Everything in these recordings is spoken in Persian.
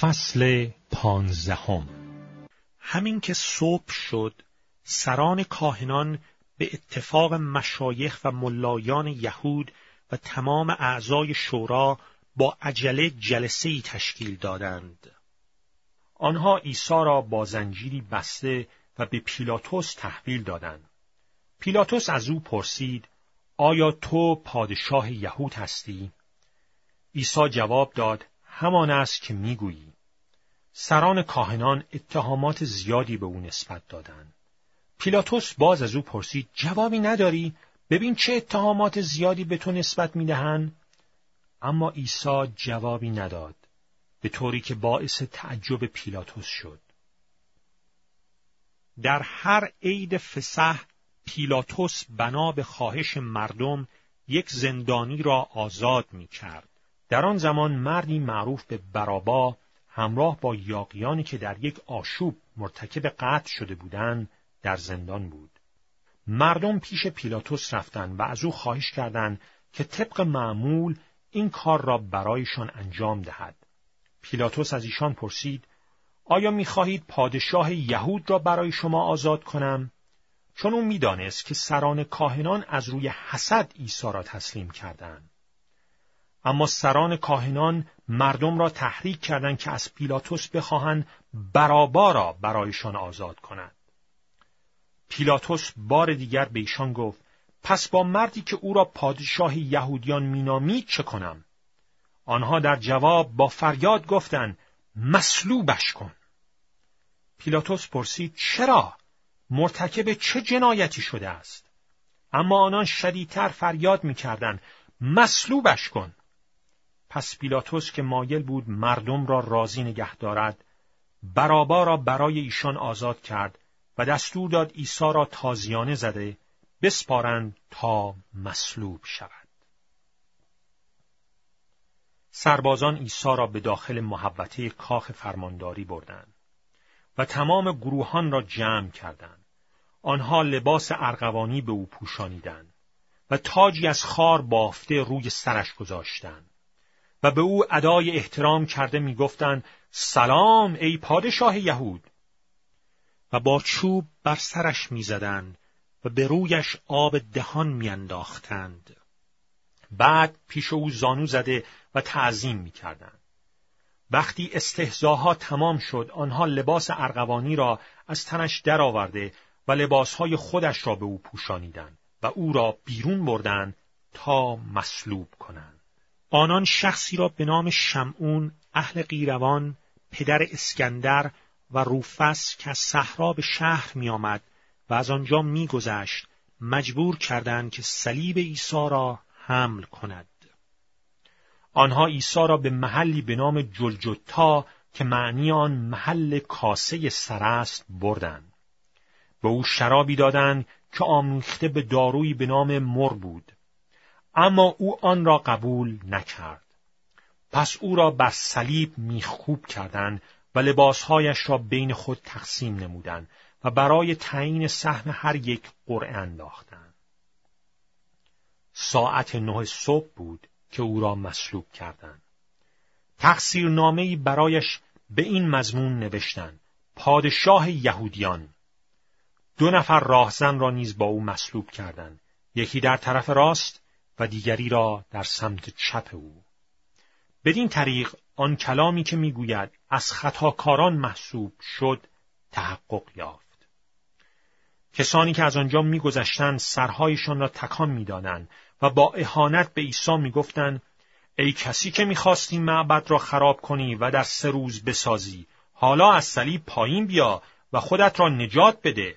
فصل پانزدهم همین که صبح شد سران کاهنان به اتفاق مشایخ و ملایان یهود و تمام اعضای شورا با عجله جلسه ای تشکیل دادند. آنها عیسی را با زنجیری بسته و به پیلاتوس تحویل دادند. پیلاتوس از او پرسید آیا تو پادشاه یهود هستی؟ عیسی جواب داد همان است که می‌گویی. سران کاهنان اتهامات زیادی به او نسبت دادند. پیلاتوس باز از او پرسید جوابی نداری؟ ببین چه اتهامات زیادی به تو نسبت می‌دهند؟ اما عیسی جوابی نداد به طوری که باعث تعجب پیلاتوس شد. در هر عید فسح پیلاتوس بنا به خواهش مردم یک زندانی را آزاد می کرد. در آن زمان مردی معروف به برابا همراه با یاقیانی که در یک آشوب مرتکب قتل شده بودند در زندان بود. مردم پیش پیلاتوس رفتند و از او خواهش کردند که طبق معمول این کار را برایشان انجام دهد. پیلاتوس از ایشان پرسید آیا می‌خواهید پادشاه یهود را برای شما آزاد کنم؟ چون او می‌دانست که سران کاهنان از روی حسد عیسی را تسلیم کردند. اما سران کاهنان مردم را تحریک کردند که از پیلاتوس بخواهند برابا را برایشان آزاد کند. پیلاتوس بار دیگر به ایشان گفت پس با مردی که او را پادشاه یهودیان مینامید چه کنم؟ آنها در جواب با فریاد گفتند مصلوبش کن. پیلاتوس پرسید چرا؟ مرتکب چه جنایتی شده است؟ اما آنان شدیدتر فریاد می‌کردند مصلوبش کن. پس پیلاتوس که مایل بود مردم را راضی نگه دارد برابا را برای ایشان آزاد کرد و دستور داد عیسی را تازیانه زده بسپارند تا مصلوب شود. سربازان عیسی را به داخل محبته کاخ فرمانداری بردند و تمام گروهان را جمع کردند. آنها لباس ارغوانی به او پوشانیدند و تاجی از خار بافته روی سرش گذاشتند. و به او ادای احترام کرده می‌گفتند سلام ای پادشاه یهود. و با چوب بر سرش می‌زدند و به رویش آب دهان میانداختند. بعد پیش او زانو زده و تعظیم می‌کردند. وقتی استهزاها تمام شد آنها لباس ارغوانی را از تنش درآورده و لباسهای خودش را به او پوشانیدند و او را بیرون بردند تا مصلوب کنند. آنان شخصی را به نام شمعون اهل قیروان پدر اسکندر و روفس که از صحرا به شهر میآمد و از آنجا میگذشت مجبور کردند که صلیب عیسی را حمل کند. آنها عیسی را به محلی به نام جلجتا که معنی آن محل کاسه سر است بردند. به او شرابی دادند که آمیخته به دارویی به نام مر بود اما او آن را قبول نکرد. پس او را بر صلیب میخکوب کردند و لباسهایش را بین خود تقسیم نمودند و برای تعیین سهم هر یک قرعه انداختند. ساعت نه صبح بود که او را مصلوب کردند. تقصیرنامهای برایش به این مضمون نوشتند پادشاه یهودیان دو نفر راهزن را نیز با او مصلوب کردند یکی در طرف راست و دیگری را در سمت چپ او. بدین طریق آن کلامی که می‌گوید از خطاکاران محسوب شد تحقق یافت. کسانی که از آنجا میگذشتند سرهایشان را تکان می‌دادند و با اهانت به عیسی می‌گفتند ای کسی که می‌خواستی معبد را خراب کنی و در سه روز بسازی حالا از صلیب پایین بیا و خودت را نجات بده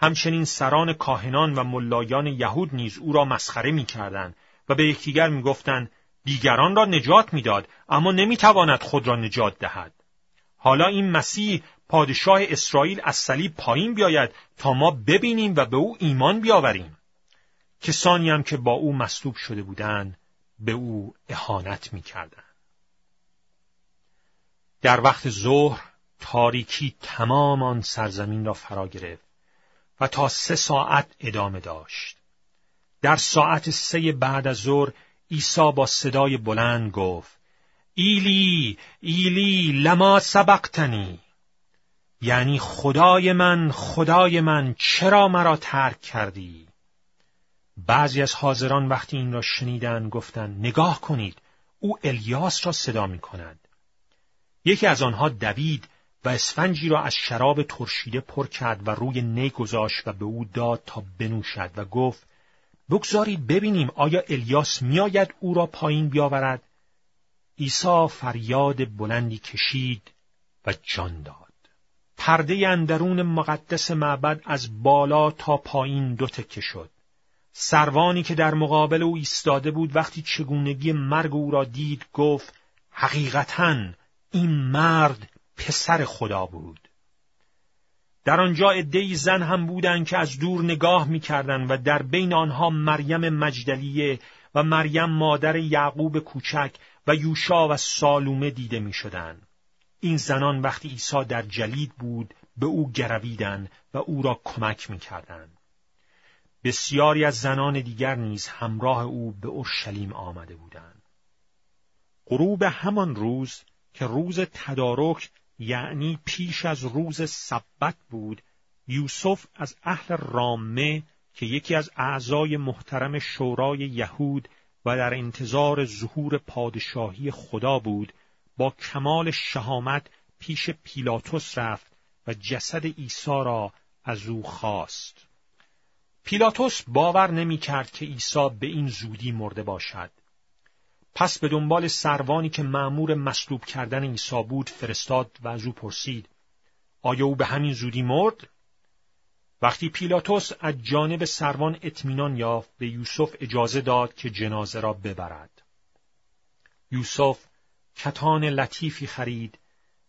همچنین سران کاهنان و ملایان یهود نیز او را مسخره می‌کردند و به یکدیگر می‌گفتند دیگران را نجات می‌داد اما نمی‌تواند خود را نجات دهد. حالا این مسیح پادشاه اسرائیل از صلیب پایین بیاید تا ما ببینیم و به او ایمان بیاوریم. کسانی هم که با او مصلوب شده بودند به او اهانت می‌کردند. در وقت ظهر تاریکی تمام آن سرزمین را فرا گرفت. و تا سه ساعت ادامه داشت. در ساعت سه بعد از ظهر عیسی با صدای بلند گفت ایلی ایلی لما سبقتنی. یعنی خدای من خدای من چرا مرا ترک کردی؟ بعضی از حاضران وقتی این را شنیدن گفتند نگاه کنید او الیاس را صدا می کند یکی از آنها دوید و اسفنجی را از شراب ترشیده پر کرد و روی نی گذاشت و به او داد تا بنوشد و گفت بگذارید ببینیم آیا الیاس میآید او را پایین بیاورد. عیسی فریاد بلندی کشید و جان داد. پرده اندرون مقدس معبد از بالا تا پایین دو تکه شد. سروانی که در مقابل او ایستاده بود وقتی چگونگی مرگ او را دید گفت حقیقتا این مرد پسر خدا بود در آنجا عدهای زن هم بودند که از دور نگاه می‌کردند و در بین آنها مریم مجدلیه و مریم مادر یعقوب کوچک و یوشا و سالومه دیده می‌شدند. این زنان وقتی عیسی در جلید بود به او گرویدند و او را کمک می‌کردند. بسیاری از زنان دیگر نیز همراه او به اورشلیم آمده بودند. غروب همان روز که روز تدارک یعنی پیش از روز سبت بود یوسف از اهل رامه که یکی از اعضای محترم شورای یهود و در انتظار ظهور پادشاهی خدا بود با کمال شهامت پیش پیلاتوس رفت و جسد عیسی را از او خواست. پیلاتوس باور نمی کرد که عیسی به این زودی مرده باشد. پس به دنبال سروانی که معمور مصلوب کردن عیسی بود فرستاد و از او پرسید آیا او به همین زودی مرد؟ وقتی پیلاتوس از جانب سروان اطمینان یافت به یوسف اجازه داد که جنازه را ببرد. یوسف کتان لطیفی خرید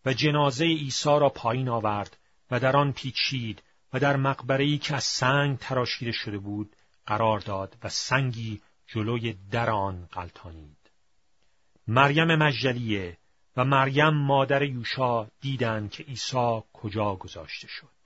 و جنازه عیسی را پایین آورد و در آن پیچید و در مقبره‌ای که از سنگ تراشیده شده بود قرار داد و سنگی جلوی در آن قلتانید مریم مجدلیه و مریم مادر یوشا دیدند که عیسی کجا گذاشته شد.